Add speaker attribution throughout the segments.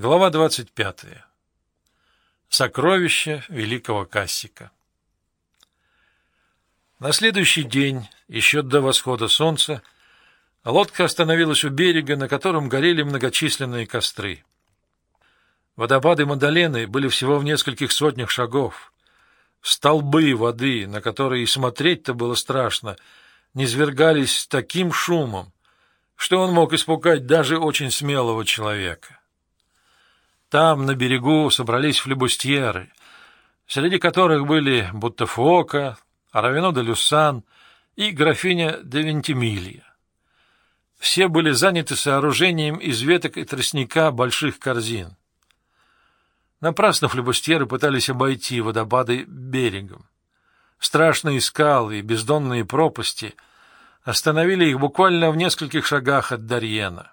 Speaker 1: Глава 25. Сокровища великого Кассика. На следующий день, еще до восхода солнца, лодка остановилась у берега, на котором горели многочисленные костры. Водопады Мадалены были всего в нескольких сотнях шагов. Столбы воды, на которые и смотреть-то было страшно, низвергались с таким шумом, что он мог испугать даже очень смелого человека. Там, на берегу, собрались флебустьеры, среди которых были Буттефока, Равино де Люсан и графиня де Вентимилья. Все были заняты сооружением из веток и тростника больших корзин. Напрасно флебустьеры пытались обойти водопады берегом. Страшные скалы и бездонные пропасти остановили их буквально в нескольких шагах от Дарьена.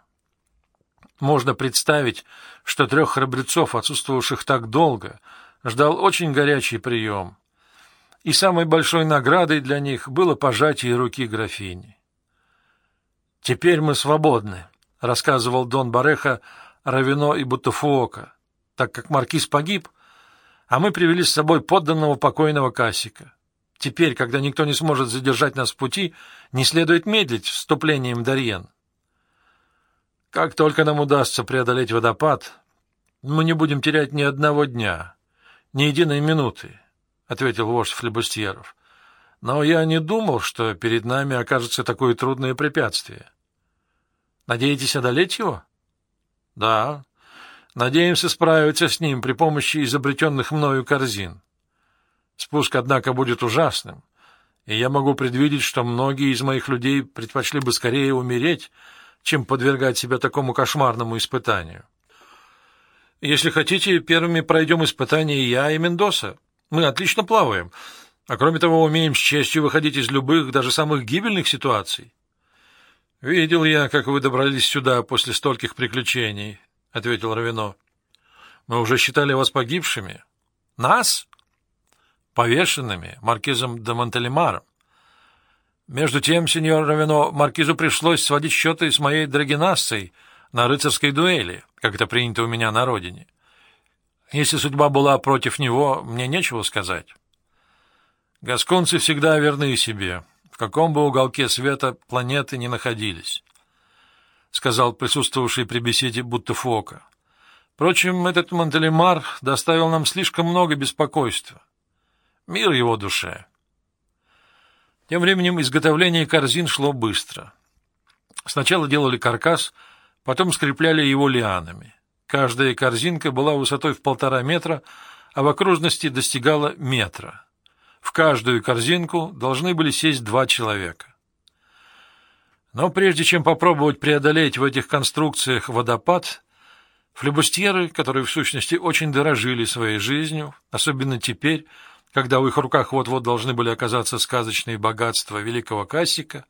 Speaker 1: Можно представить, что трех храбрецов, отсутствовавших так долго, ждал очень горячий прием, и самой большой наградой для них было пожатие руки графини. «Теперь мы свободны», — рассказывал Дон Бареха Равино и Бутафуока, так как маркиз погиб, а мы привели с собой подданного покойного Кассика. Теперь, когда никто не сможет задержать нас в пути, не следует медлить вступлением Дарьен. Как только нам удастся преодолеть водопад, мы не будем терять ни одного дня, ни единой минуты, — ответил вождь флебустьеров. Но я не думал, что перед нами окажется такое трудное препятствие. Надеетесь одолеть его? Да. Надеемся справиться с ним при помощи изобретенных мною корзин. Спуск, однако, будет ужасным, и я могу предвидеть, что многие из моих людей предпочли бы скорее умереть, чем подвергать себя такому кошмарному испытанию. Если хотите, первыми пройдем испытание я и Мендоса. Мы отлично плаваем, а кроме того умеем с честью выходить из любых, даже самых гибельных ситуаций. — Видел я, как вы добрались сюда после стольких приключений, — ответил Равино. — Мы уже считали вас погибшими. — Нас? — Повешенными, маркизом де Монтелемаром. Между тем, сеньор Равино, маркизу пришлось сводить счеты с моей драгинассой на рыцарской дуэли, как это принято у меня на родине. Если судьба была против него, мне нечего сказать. Гасконцы всегда верны себе, в каком бы уголке света планеты не находились, — сказал присутствовавший при беседе Буттефока. Впрочем, этот Монтелемар доставил нам слишком много беспокойства. Мир его душе. Тем временем изготовление корзин шло быстро. Сначала делали каркас, потом скрепляли его лианами. Каждая корзинка была высотой в полтора метра, а в окружности достигала метра. В каждую корзинку должны были сесть два человека. Но прежде чем попробовать преодолеть в этих конструкциях водопад, флебустьеры, которые в сущности очень дорожили своей жизнью, особенно теперь, когда в их руках вот-вот должны были оказаться сказочные богатства великого Кассика,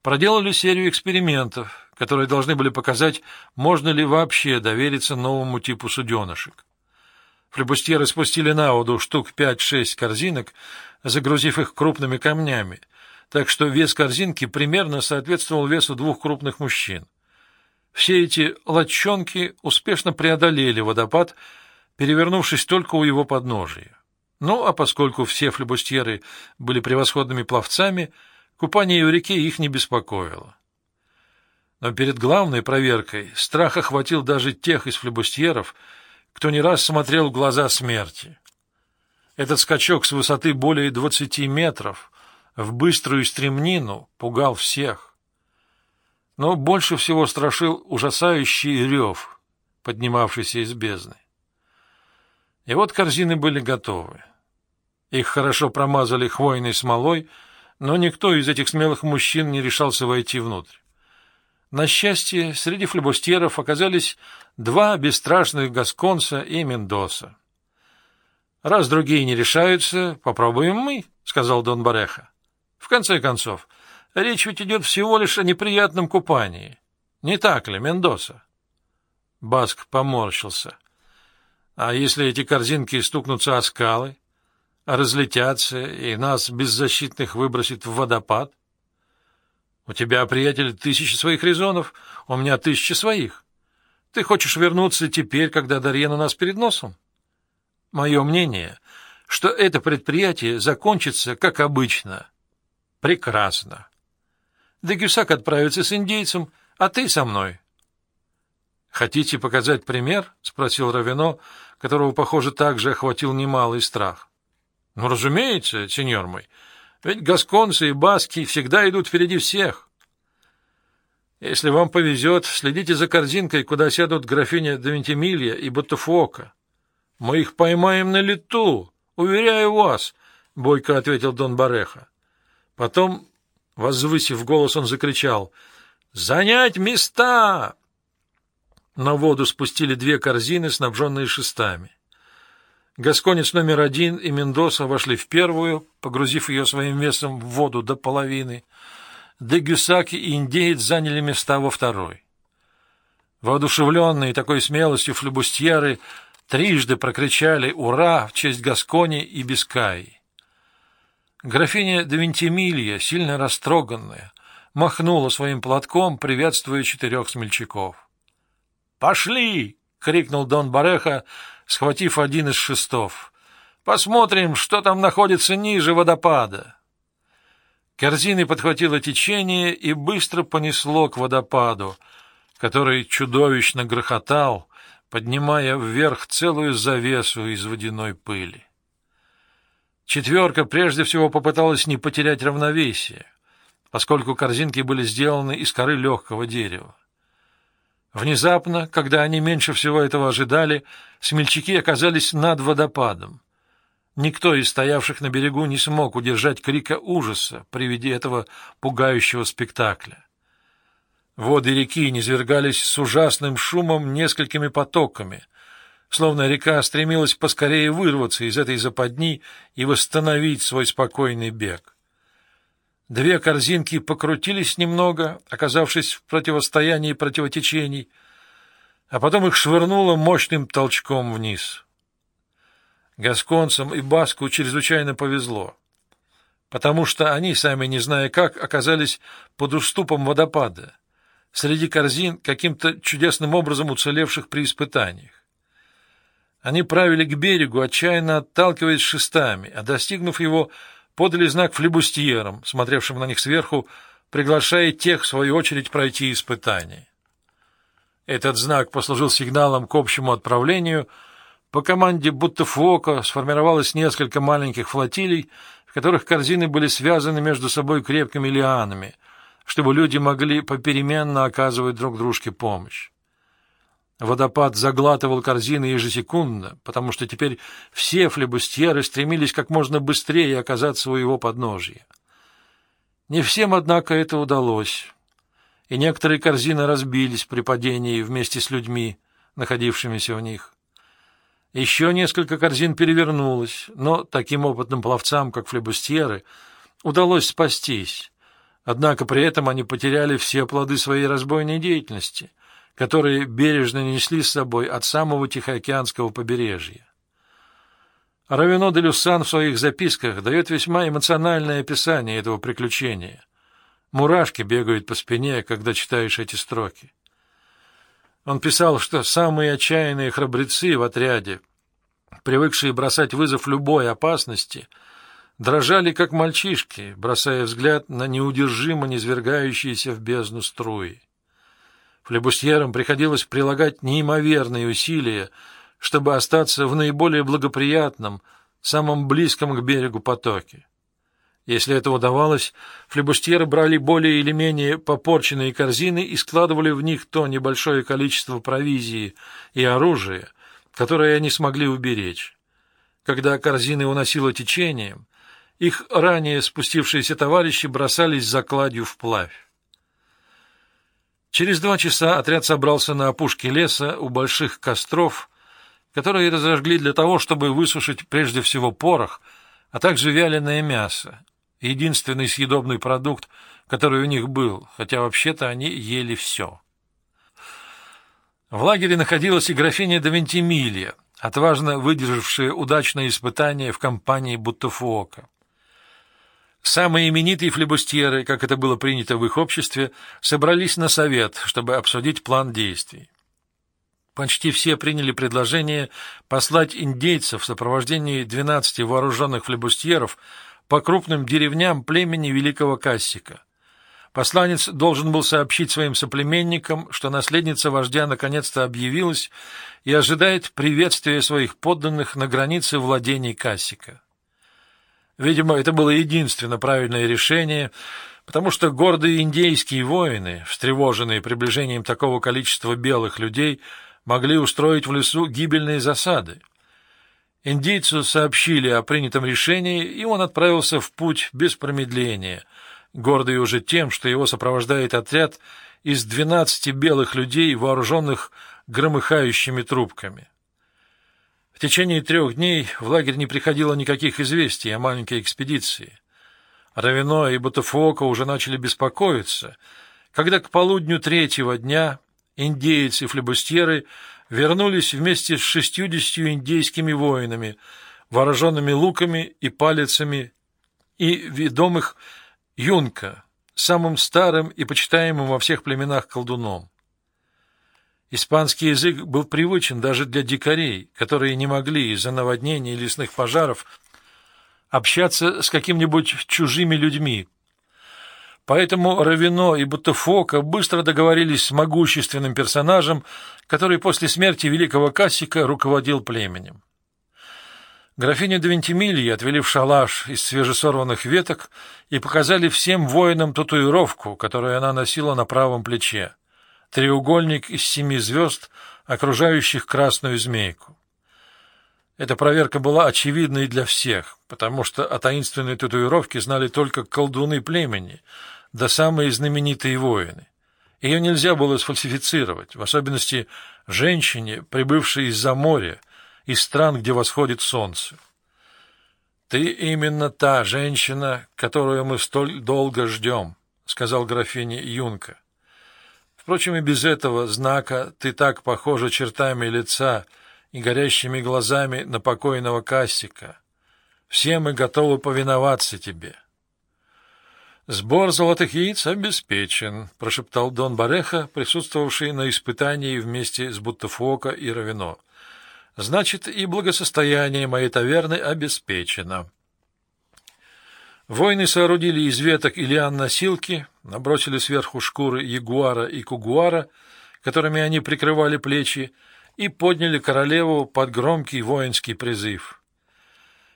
Speaker 1: проделали серию экспериментов, которые должны были показать, можно ли вообще довериться новому типу суденышек. Флебустьеры спустили на воду штук 5-6 корзинок, загрузив их крупными камнями, так что вес корзинки примерно соответствовал весу двух крупных мужчин. Все эти лодчонки успешно преодолели водопад, перевернувшись только у его подножия. Ну, а поскольку все флебустьеры были превосходными пловцами, купание в реке их не беспокоило. Но перед главной проверкой страх охватил даже тех из флебустьеров, кто не раз смотрел в глаза смерти. Этот скачок с высоты более двадцати метров в быструю стремнину пугал всех. Но больше всего страшил ужасающий рев, поднимавшийся из бездны. И вот корзины были готовы. Их хорошо промазали хвойной смолой, но никто из этих смелых мужчин не решался войти внутрь. На счастье, среди флебустьеров оказались два бесстрашных гасконца и Мендоса. «Раз другие не решаются, попробуем мы», — сказал Дон Бареха. «В конце концов, речь ведь идет всего лишь о неприятном купании. Не так ли, Мендоса?» Баск поморщился. А если эти корзинки стукнутся о скалы, разлетятся и нас, беззащитных, выбросит в водопад? У тебя, приятель, тысячи своих резонов, у меня тысячи своих. Ты хочешь вернуться теперь, когда Дарьен у нас перед носом? Мое мнение, что это предприятие закончится, как обычно. Прекрасно. Дегюсак отправится с индейцем, а ты со мной. Хотите показать пример? — спросил Равино, которого, похоже, также охватил немалый страх. — Ну, разумеется, сеньор мой, ведь гасконцы и баски всегда идут впереди всех. Если вам повезет, следите за корзинкой, куда сядут графиня Давентимилья и Ботафуока. Мы их поймаем на лету, уверяю вас, — бойко ответил Дон Бареха. Потом, возвысив голос, он закричал, — «Занять места!» На воду спустили две корзины, снабженные шестами. Гасконец номер один и Мендоса вошли в первую, погрузив ее своим весом в воду до половины — Дегюсак и индеец заняли места во второй. Воодушевленные такой смелостью флебустьеры трижды прокричали «Ура!» в честь Гаскони и Бискаи. Графиня де Вентимилья, сильно растроганная, махнула своим платком, приветствуя четырех смельчаков. «Пошли!» — крикнул Дон Бареха, схватив один из шестов. «Посмотрим, что там находится ниже водопада». Корзины подхватило течение и быстро понесло к водопаду, который чудовищно грохотал, поднимая вверх целую завесу из водяной пыли. Четверка прежде всего попыталась не потерять равновесие, поскольку корзинки были сделаны из коры легкого дерева. Внезапно, когда они меньше всего этого ожидали, смельчаки оказались над водопадом. Никто из стоявших на берегу не смог удержать крика ужаса при виде этого пугающего спектакля. Воды реки низвергались с ужасным шумом несколькими потоками, словно река стремилась поскорее вырваться из этой западни и восстановить свой спокойный бег. Две корзинки покрутились немного, оказавшись в противостоянии противотечений, а потом их швырнуло мощным толчком вниз. Гасконцам и Баску чрезвычайно повезло, потому что они, сами не зная как, оказались под уступом водопада, среди корзин, каким-то чудесным образом уцелевших при испытаниях. Они правили к берегу, отчаянно отталкиваясь шестами, а, достигнув его, подали знак флебустьерам, смотревшим на них сверху, приглашая тех, в свою очередь, пройти испытание. Этот знак послужил сигналом к общему отправлению — по команде будто фока сформировалось несколько маленьких флотилий, в которых корзины были связаны между собой крепкими лианами, чтобы люди могли попеременно оказывать друг дружке помощь. Водопад заглатывал корзины ежесекундно, потому что теперь все флебустьеры стремились как можно быстрее оказаться у его подножия. Не всем, однако, это удалось, и некоторые корзины разбились при падении вместе с людьми, находившимися в них. Еще несколько корзин перевернулось, но таким опытным пловцам, как флебустьеры, удалось спастись. Однако при этом они потеряли все плоды своей разбойной деятельности, которые бережно несли с собой от самого Тихоокеанского побережья. Равино де Люсан в своих записках дает весьма эмоциональное описание этого приключения. Мурашки бегают по спине, когда читаешь эти строки. Он писал, что самые отчаянные храбрецы в отряде, привыкшие бросать вызов любой опасности, дрожали, как мальчишки, бросая взгляд на неудержимо низвергающиеся в бездну струи. Флебустьерам приходилось прилагать неимоверные усилия, чтобы остаться в наиболее благоприятном, самом близком к берегу потоке. Если это удавалось, флебустьеры брали более или менее попорченные корзины и складывали в них то небольшое количество провизии и оружия, которое они смогли уберечь. Когда корзины уносило течением, их ранее спустившиеся товарищи бросались за кладью вплавь. Через два часа отряд собрался на опушке леса у больших костров, которые разожгли для того, чтобы высушить прежде всего порох, а также вяленое мясо, единственный съедобный продукт, который у них был, хотя вообще-то они ели все. В лагере находилась и графиня де Вентимилья, отважно выдержавшая удачное испытание в компании Буттефуока. Самые именитые флебустьеры, как это было принято в их обществе, собрались на совет, чтобы обсудить план действий. Почти все приняли предложение послать индейцев в сопровождении 12 вооруженных флебустьеров по крупным деревням племени Великого Кассика. Посланец должен был сообщить своим соплеменникам, что наследница вождя наконец-то объявилась и ожидает приветствия своих подданных на границе владений Кассика. Видимо, это было единственно правильное решение, потому что гордые индейские воины, встревоженные приближением такого количества белых людей, могли устроить в лесу гибельные засады. Индейцу сообщили о принятом решении, и он отправился в путь без промедления, гордый уже тем, что его сопровождает отряд из двенадцати белых людей, вооруженных громыхающими трубками. В течение трех дней в лагерь не приходило никаких известий о маленькой экспедиции. Равино и Бутафуоко уже начали беспокоиться, когда к полудню третьего дня индейцы и флебустьеры вернулись вместе с шестьюдесятью индейскими воинами, вооруженными луками и палицами, и ведомых юнка, самым старым и почитаемым во всех племенах колдуном. Испанский язык был привычен даже для дикарей, которые не могли из-за наводнений и лесных пожаров общаться с какими-нибудь чужими людьми. Поэтому Равино и Бутафока быстро договорились с могущественным персонажем, который после смерти великого Кассика руководил племенем. Графиню де Вентимильи отвели в шалаш из свежесорванных веток и показали всем воинам татуировку, которую она носила на правом плече треугольник из семи звезд, окружающих красную змейку. Эта проверка была очевидной для всех, потому что о таинственной татуировке знали только колдуны племени, да самые знаменитые воины. Ее нельзя было сфальсифицировать, в особенности женщине, прибывшей из-за моря, из стран, где восходит солнце. «Ты именно та женщина, которую мы столь долго ждем», — сказал графиня Юнка. Впрочем, и без этого знака ты так похожа чертами лица и горящими глазами на покойного Кассика. Все мы готовы повиноваться тебе. «Сбор золотых яиц обеспечен», — прошептал Дон Бареха, присутствовавший на испытании вместе с Буттефока и Равино. «Значит, и благосостояние моей таверны обеспечено». Воины соорудили из веток и лиан носилки, набросили сверху шкуры ягуара и кугуара, которыми они прикрывали плечи, и подняли королеву под громкий воинский призыв.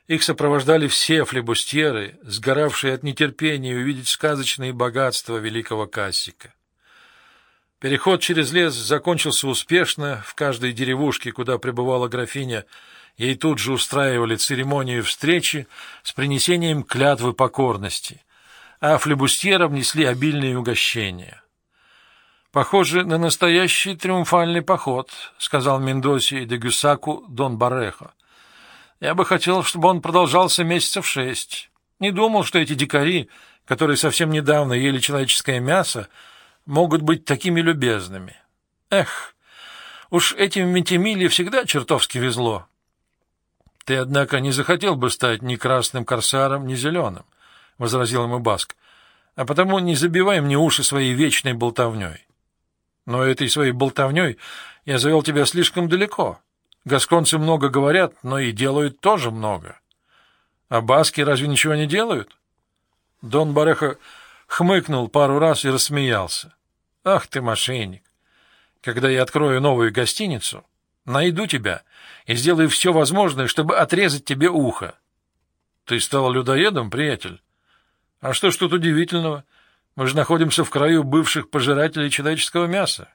Speaker 1: Их сопровождали все флебустьеры, сгоравшие от нетерпения увидеть сказочные богатства великого Кассика. Переход через лес закончился успешно, в каждой деревушке, куда пребывала графиня, Ей тут же устраивали церемонию встречи с принесением клятвы покорности, а флебустьерам несли обильные угощения. «Похоже на настоящий триумфальный поход», — сказал Мендоси де Гюсаку Дон Барехо. «Я бы хотел, чтобы он продолжался месяцев шесть. Не думал, что эти дикари, которые совсем недавно ели человеческое мясо, могут быть такими любезными. Эх, уж этим Вентимиле всегда чертовски везло». — Ты, однако, не захотел бы стать ни красным корсаром, ни зеленым, — возразил ему Баск, — а потому не забивай мне уши своей вечной болтовней. Но этой своей болтовней я завел тебя слишком далеко. Гасконцы много говорят, но и делают тоже много. А баски разве ничего не делают? Дон Бареха хмыкнул пару раз и рассмеялся. Ах ты, мошенник! Когда я открою новую гостиницу, найду тебя и сделаю все возможное, чтобы отрезать тебе ухо. Ты стал людоедом, приятель? А что ж тут удивительного? Мы же находимся в краю бывших пожирателей человеческого мяса.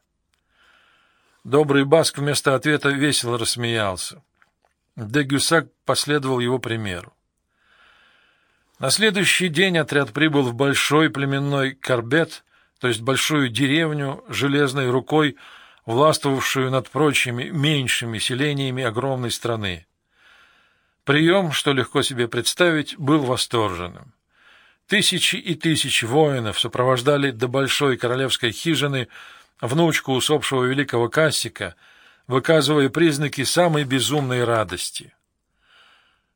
Speaker 1: Добрый Баск вместо ответа весело рассмеялся. Де Гюсак последовал его примеру. На следующий день отряд прибыл в большой племенной корбет, то есть большую деревню, железной рукой, властвовавшую над прочими меньшими селениями огромной страны. Прием, что легко себе представить, был восторженным. Тысячи и тысячи воинов сопровождали до большой королевской хижины внучку усопшего великого Кассика, выказывая признаки самой безумной радости.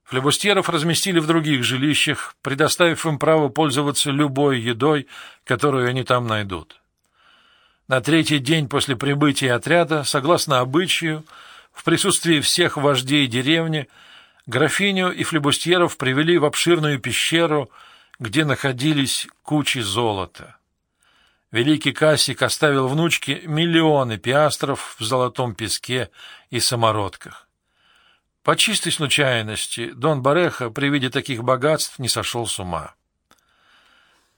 Speaker 1: Флебустьеров разместили в других жилищах, предоставив им право пользоваться любой едой, которую они там найдут. На третий день после прибытия отряда, согласно обычаю, в присутствии всех вождей деревни, графиню и флебустьеров привели в обширную пещеру, где находились кучи золота. Великий Кассик оставил внучке миллионы пиастров в золотом песке и самородках. По чистой случайности Дон Бареха при виде таких богатств не сошел с ума.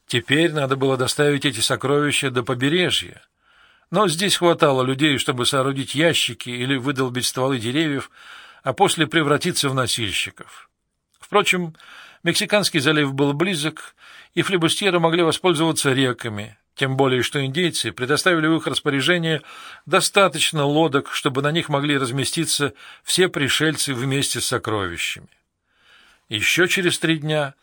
Speaker 1: Теперь надо было доставить эти сокровища до побережья, но здесь хватало людей, чтобы соорудить ящики или выдолбить стволы деревьев, а после превратиться в носильщиков. Впрочем, Мексиканский залив был близок, и флебустьеры могли воспользоваться реками, тем более что индейцы предоставили в их распоряжение достаточно лодок, чтобы на них могли разместиться все пришельцы вместе с сокровищами. Еще через три дня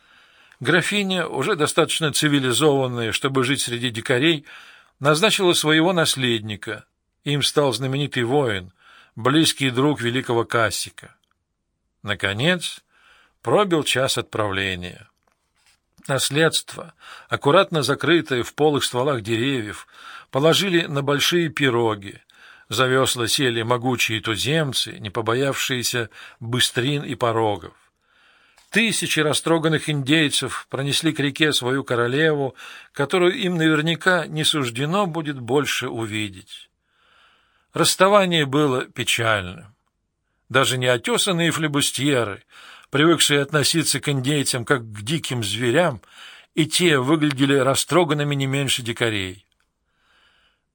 Speaker 1: графиня, уже достаточно цивилизованная, чтобы жить среди дикарей, назначила своего наследника. Им стал знаменитый воин, близкий друг великого Кассика. Наконец, пробил час отправления. Наследство, аккуратно закрытое в полых стволах деревьев, положили на большие пироги. За весла сели могучие туземцы, не побоявшиеся быстрин и порогов. Тысячи растроганных индейцев пронесли к реке свою королеву, которую им наверняка не суждено будет больше увидеть. Расставание было печальным. Даже неотесанные флебустьеры, привыкшие относиться к индейцам как к диким зверям, и те выглядели растроганными не меньше дикарей.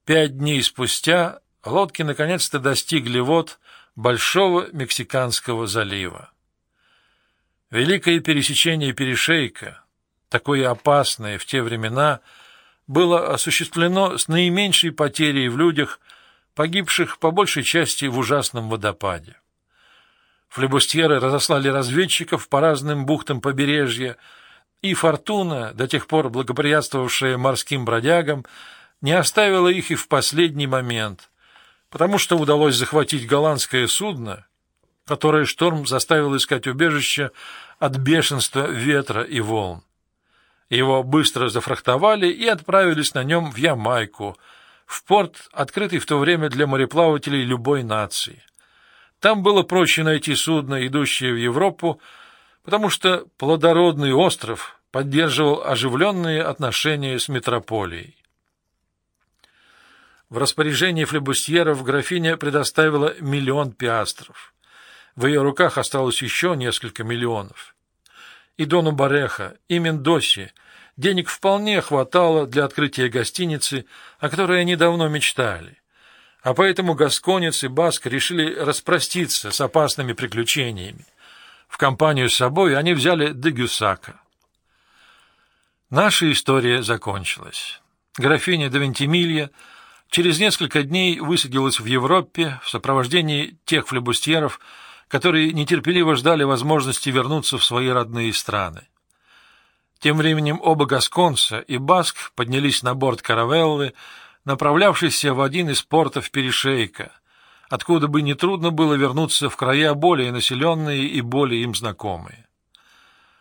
Speaker 1: Пять дней спустя лодки наконец-то достигли вод Большого Мексиканского залива. Великое пересечение перешейка, такое опасное в те времена, было осуществлено с наименьшей потерей в людях, погибших по большей части в ужасном водопаде. Флебустьеры разослали разведчиков по разным бухтам побережья, и фортуна, до тех пор благоприятствовавшая морским бродягам, не оставила их и в последний момент, потому что удалось захватить голландское судно, которое шторм заставил искать убежище от бешенства ветра и волн. Его быстро зафрахтовали и отправились на нем в Ямайку, в порт, открытый в то время для мореплавателей любой нации. Там было проще найти судно, идущее в Европу, потому что плодородный остров поддерживал оживленные отношения с метрополией. В распоряжении флебустьеров графиня предоставила миллион пиастров. В ее руках осталось еще несколько миллионов и Дону Бареха, и Мендоси денег вполне хватало для открытия гостиницы, о которой они давно мечтали. А поэтому Гасконец и Баск решили распроститься с опасными приключениями. В компанию с собой они взяли Дегюсака. Наша история закончилась. Графиня де Вентимилья через несколько дней высадилась в Европе в сопровождении тех флебустьеров, которые нетерпеливо ждали возможности вернуться в свои родные страны. Тем временем оба гасконца и Баск поднялись на борт каравеллы, направлявшейся в один из портов Перешейка, откуда бы нетрудно было вернуться в края более населенные и более им знакомые.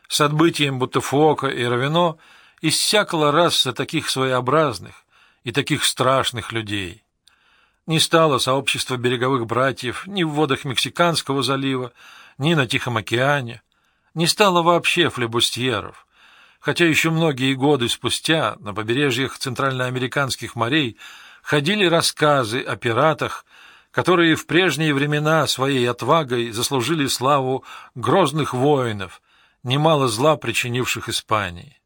Speaker 1: С отбытием Бутафуока и Равино иссякла раса таких своеобразных и таких страшных людей. Не стало сообщества береговых братьев ни в водах Мексиканского залива, ни на Тихом океане. Не стало вообще флебустьеров, хотя еще многие годы спустя на побережьях центральноамериканских морей ходили рассказы о пиратах, которые в прежние времена своей отвагой заслужили славу грозных воинов, немало зла причинивших Испании.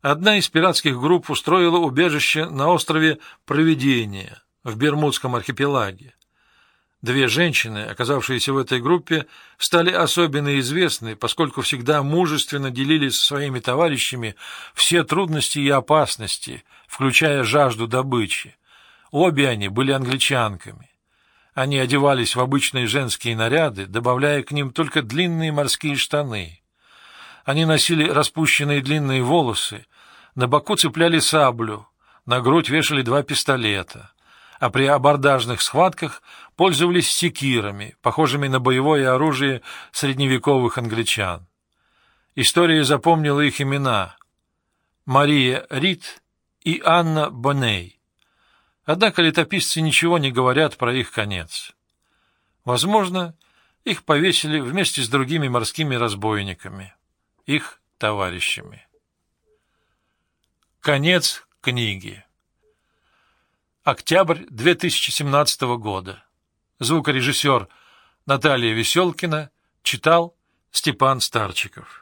Speaker 1: Одна из пиратских групп устроила убежище на острове Провидения — в Бермудском архипелаге. Две женщины, оказавшиеся в этой группе, стали особенно известны, поскольку всегда мужественно делились со своими товарищами все трудности и опасности, включая жажду добычи. Обе они были англичанками. Они одевались в обычные женские наряды, добавляя к ним только длинные морские штаны. Они носили распущенные длинные волосы, на боку цепляли саблю, на грудь вешали два пистолета — а при абордажных схватках пользовались секирами, похожими на боевое оружие средневековых англичан. История запомнила их имена — Мария Рид и Анна Боней. Однако летописцы ничего не говорят про их конец. Возможно, их повесили вместе с другими морскими разбойниками, их товарищами. Конец книги. Октябрь 2017 года. Звукорежиссер Наталья Веселкина читал Степан Старчиков.